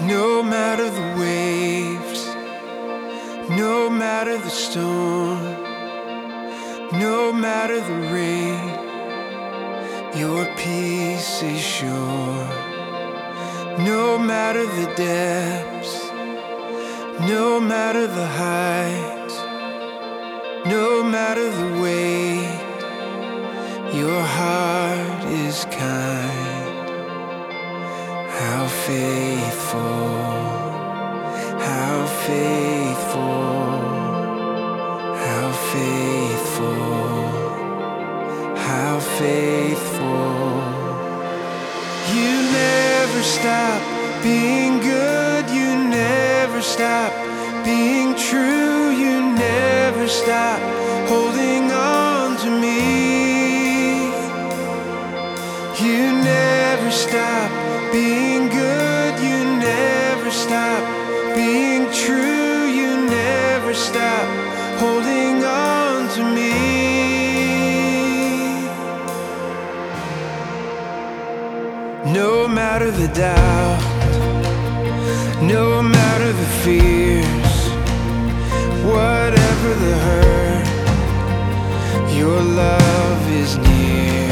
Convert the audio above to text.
No matter the waves, no matter the storm, no matter the rain, your peace is sure. No matter the depths, no matter the heights, no matter the weight, your heart is kind. How faithful, how faithful, how faithful, how faithful. You never stop being good, you never stop being true, you never stop holding on to me. You never stop being good, you never stop. Being true, you never stop. Holding on to me. No matter the doubt, no matter the fears, whatever the hurt, your love is near.